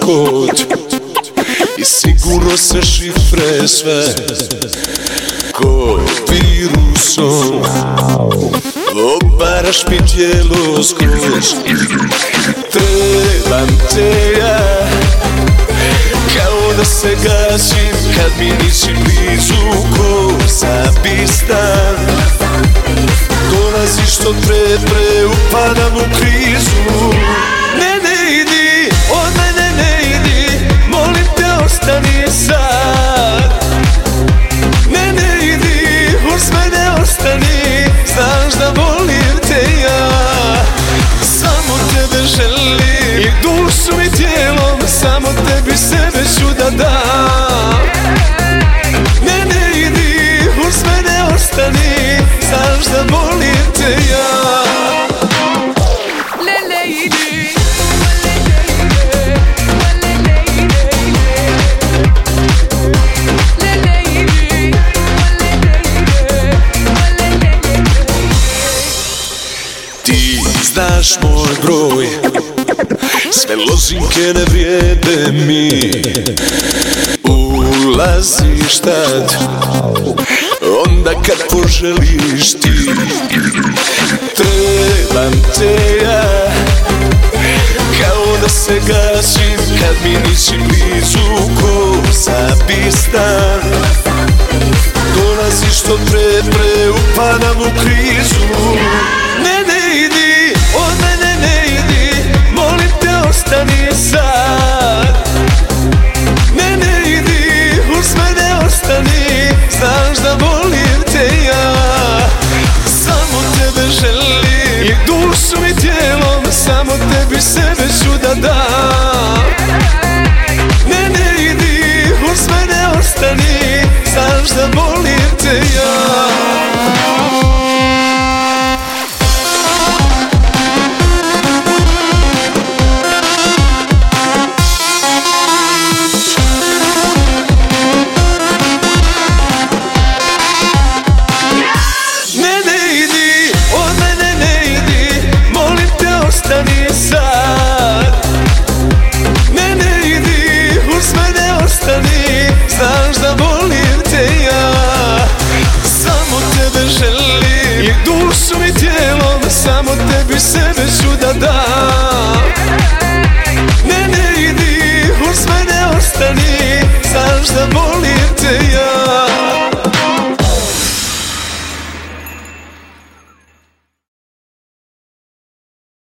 kod I sigurno se šifre sve. Ko virusom Obaraš mi tijelo skroz Trebam te ja. Kao da se gasim kad mi nisi blizu Ko zabistan Dolaziš što pre, pre upadam u krizu Ne, ne idi, od mene ne idi Molim te ostani sad. Ne, ne idi, uz mene ostani Znaš da volim te ja. Samo tebe želim I dušu i tijelom Samo tebi sebe ću da dam. Ne, ne idi, uz mene ostani Znaš da volim te ja znaš moj broj. Sve lozinke ne vrijede mi. Ulaziš tad. Onda kad poželiš ti. Trebam te ja. Kao da se gasim Kad mi nisi blizu Ko zabistan Dolaziš što pre, pre Upadam u krizu ostani sad. Ne, ne idi, uz mene ostani Znaš da volim te ja. Samo tebe želim. I dušu i tijelom Samo tebi sebe ću da dam. Ne idi, uz mene ostani Znaš da volim te ja I dušu i tijelom Samo tebi sebe ću da dam